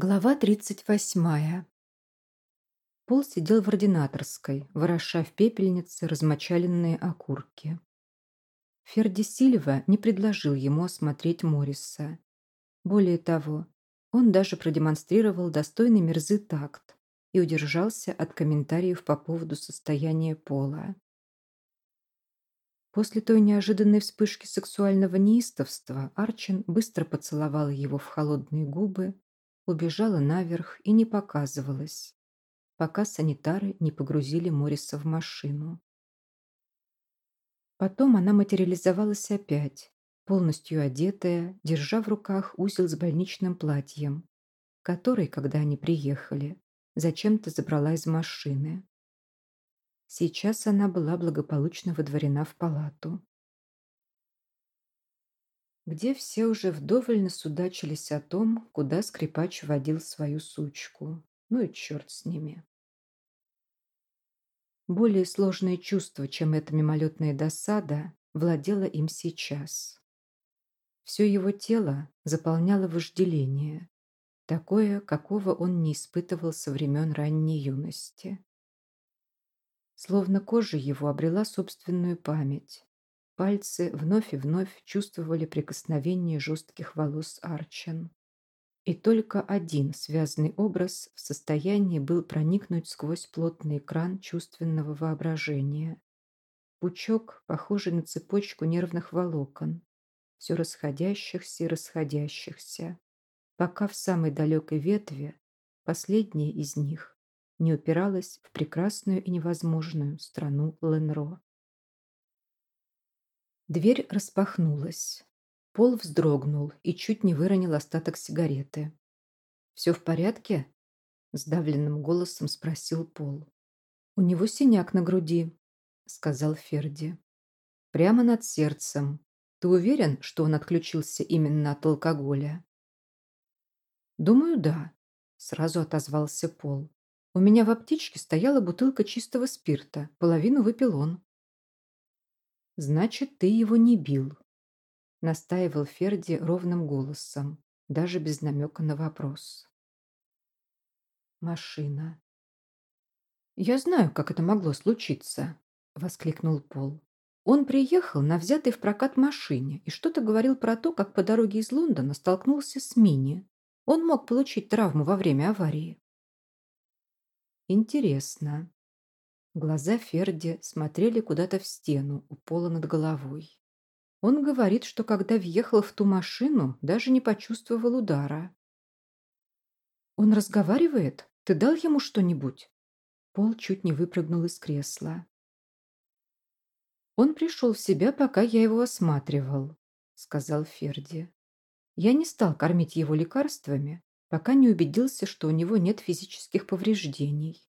Глава 38. Пол сидел в ординаторской, вороша в пепельнице размочаленные окурки. Ферди Сильва не предложил ему осмотреть Морриса. Более того, он даже продемонстрировал достойный мерзы такт и удержался от комментариев по поводу состояния Пола. После той неожиданной вспышки сексуального неистовства Арчин быстро поцеловал его в холодные губы, убежала наверх и не показывалась, пока санитары не погрузили Мориса в машину. Потом она материализовалась опять, полностью одетая, держа в руках узел с больничным платьем, который, когда они приехали, зачем-то забрала из машины. Сейчас она была благополучно выдворена в палату где все уже вдоволь насудачились о том, куда скрипач водил свою сучку. Ну и черт с ними. Более сложное чувство, чем эта мимолетная досада, владело им сейчас. Все его тело заполняло вожделение, такое, какого он не испытывал со времен ранней юности. Словно кожа его обрела собственную память, Пальцы вновь и вновь чувствовали прикосновение жестких волос Арчен. И только один связанный образ в состоянии был проникнуть сквозь плотный экран чувственного воображения. Пучок, похожий на цепочку нервных волокон, все расходящихся и расходящихся, пока в самой далекой ветве последняя из них не упиралась в прекрасную и невозможную страну Ленро. Дверь распахнулась. Пол вздрогнул и чуть не выронил остаток сигареты. «Все в порядке?» – сдавленным голосом спросил Пол. «У него синяк на груди», – сказал Ферди. «Прямо над сердцем. Ты уверен, что он отключился именно от алкоголя?» «Думаю, да», – сразу отозвался Пол. «У меня в аптечке стояла бутылка чистого спирта. Половину выпил он». «Значит, ты его не бил», — настаивал Ферди ровным голосом, даже без намека на вопрос. «Машина». «Я знаю, как это могло случиться», — воскликнул Пол. Он приехал на взятой в прокат машине и что-то говорил про то, как по дороге из Лондона столкнулся с Мини. Он мог получить травму во время аварии. Интересно. Глаза Ферди смотрели куда-то в стену у пола над головой. Он говорит, что когда въехал в ту машину, даже не почувствовал удара. «Он разговаривает? Ты дал ему что-нибудь?» Пол чуть не выпрыгнул из кресла. «Он пришел в себя, пока я его осматривал», — сказал Ферди. «Я не стал кормить его лекарствами, пока не убедился, что у него нет физических повреждений.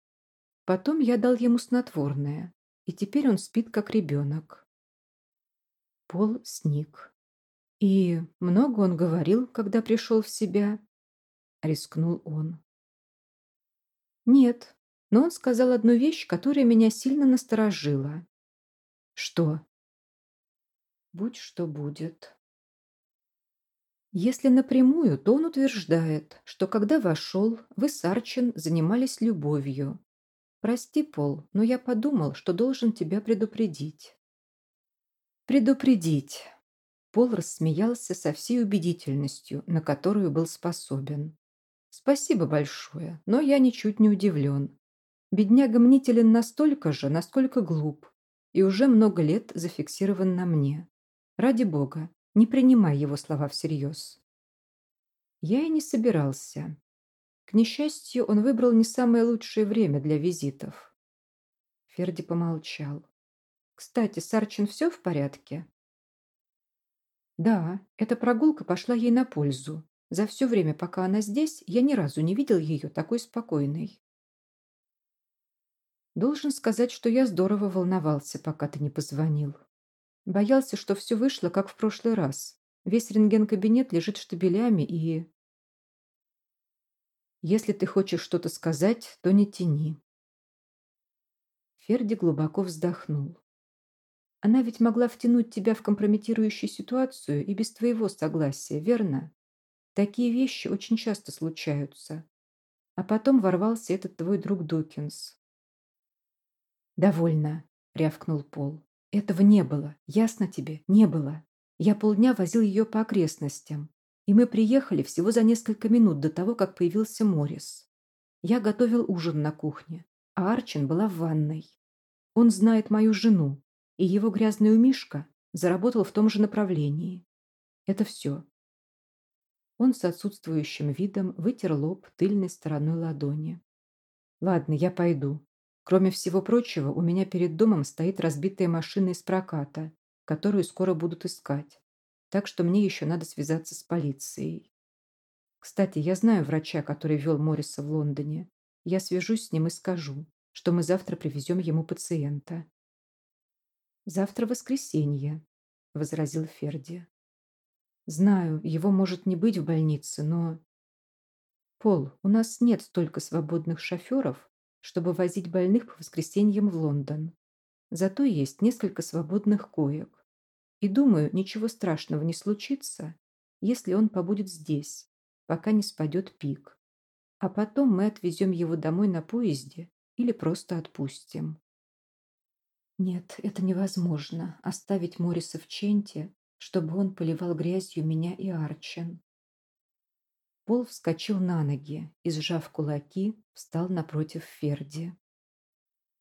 Потом я дал ему снотворное, и теперь он спит, как ребенок. Пол сник. И много он говорил, когда пришел в себя? Рискнул он. Нет, но он сказал одну вещь, которая меня сильно насторожила. Что? Будь что будет. Если напрямую, то он утверждает, что когда вошел, вы с Арчин занимались любовью, «Прости, Пол, но я подумал, что должен тебя предупредить». «Предупредить!» Пол рассмеялся со всей убедительностью, на которую был способен. «Спасибо большое, но я ничуть не удивлен. Бедняга мнителен настолько же, насколько глуп, и уже много лет зафиксирован на мне. Ради бога, не принимай его слова всерьез». Я и не собирался. К несчастью, он выбрал не самое лучшее время для визитов. Ферди помолчал. «Кстати, с Арчин все в порядке?» «Да, эта прогулка пошла ей на пользу. За все время, пока она здесь, я ни разу не видел ее такой спокойной». «Должен сказать, что я здорово волновался, пока ты не позвонил. Боялся, что все вышло, как в прошлый раз. Весь рентген-кабинет лежит штабелями и...» Если ты хочешь что-то сказать, то не тяни. Ферди глубоко вздохнул. Она ведь могла втянуть тебя в компрометирующую ситуацию и без твоего согласия, верно? Такие вещи очень часто случаются. А потом ворвался этот твой друг Дукинс. «Довольно», — рявкнул Пол. «Этого не было. Ясно тебе? Не было. Я полдня возил ее по окрестностям. И мы приехали всего за несколько минут до того, как появился Моррис. Я готовил ужин на кухне, а Арчин была в ванной. Он знает мою жену, и его грязный умишка заработал в том же направлении. Это все. Он с отсутствующим видом вытер лоб тыльной стороной ладони. «Ладно, я пойду. Кроме всего прочего, у меня перед домом стоит разбитая машина из проката, которую скоро будут искать. Так что мне еще надо связаться с полицией. Кстати, я знаю врача, который вел Морриса в Лондоне. Я свяжусь с ним и скажу, что мы завтра привезем ему пациента». «Завтра воскресенье», — возразил Ферди. Знаю, его может не быть в больнице, но... Пол, у нас нет столько свободных шоферов, чтобы возить больных по воскресеньям в Лондон. Зато есть несколько свободных коек. И думаю, ничего страшного не случится, если он побудет здесь, пока не спадет пик. А потом мы отвезем его домой на поезде или просто отпустим. Нет, это невозможно. Оставить Мориса в Ченте чтобы он поливал грязью меня и Арчен. Пол вскочил на ноги и, сжав кулаки, встал напротив Ферди.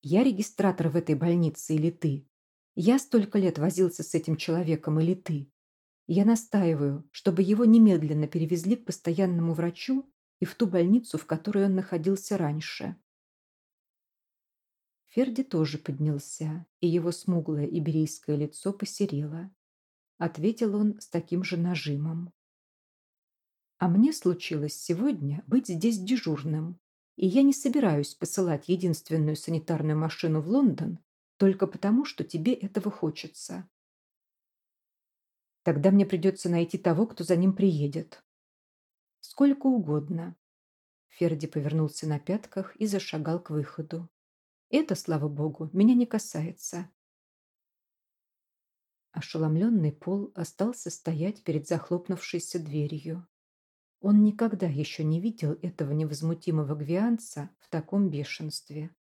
«Я регистратор в этой больнице или ты? Я столько лет возился с этим человеком или ты? Я настаиваю, чтобы его немедленно перевезли к постоянному врачу и в ту больницу, в которой он находился раньше». Ферди тоже поднялся, и его смуглое иберийское лицо посерело ответил он с таким же нажимом. А мне случилось сегодня быть здесь дежурным, и я не собираюсь посылать единственную санитарную машину в Лондон только потому, что тебе этого хочется. Тогда мне придется найти того, кто за ним приедет. Сколько угодно. Ферди повернулся на пятках и зашагал к выходу. Это, слава богу, меня не касается. Ошеломленный Пол остался стоять перед захлопнувшейся дверью. Он никогда еще не видел этого невозмутимого гвианца в таком бешенстве.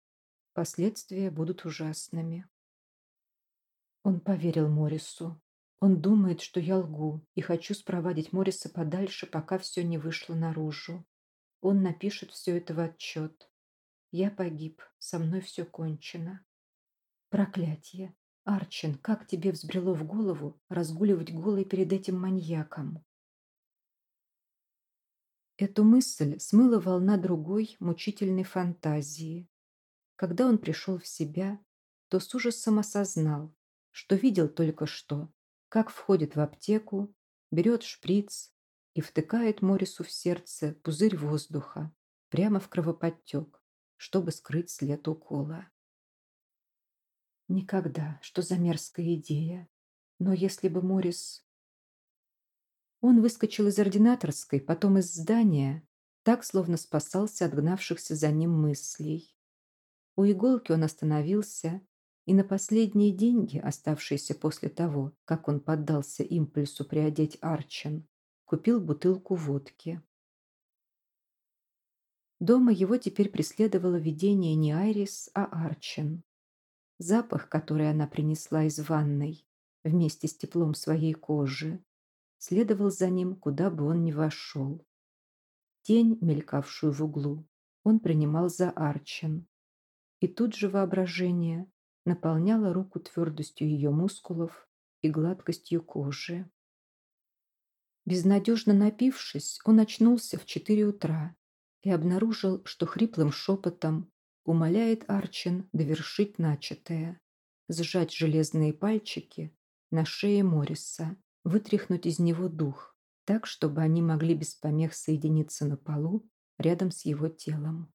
Последствия будут ужасными. Он поверил Морису. Он думает, что я лгу и хочу спровадить Мориса подальше, пока все не вышло наружу. Он напишет все это в отчет. Я погиб, со мной все кончено. Проклятие! Арчин, как тебе взбрело в голову разгуливать голой перед этим маньяком? Эту мысль смыла волна другой мучительной фантазии. Когда он пришел в себя, то с ужасом осознал, что видел только что, как входит в аптеку, берет шприц и втыкает Морису в сердце пузырь воздуха прямо в кровоподтек, чтобы скрыть след укола. Никогда. Что за мерзкая идея? Но если бы Морис... Он выскочил из ординаторской, потом из здания, так, словно спасался от гнавшихся за ним мыслей. У иголки он остановился, и на последние деньги, оставшиеся после того, как он поддался импульсу приодеть Арчен, купил бутылку водки. Дома его теперь преследовало видение не Айрис, а Арчен. Запах, который она принесла из ванной, вместе с теплом своей кожи, следовал за ним, куда бы он ни вошел. Тень, мелькавшую в углу, он принимал за Арчен. И тут же воображение наполняло руку твердостью ее мускулов и гладкостью кожи. Безнадежно напившись, он очнулся в четыре утра и обнаружил, что хриплым шепотом умоляет Арчин довершить начатое, сжать железные пальчики на шее Морриса, вытряхнуть из него дух, так, чтобы они могли без помех соединиться на полу рядом с его телом.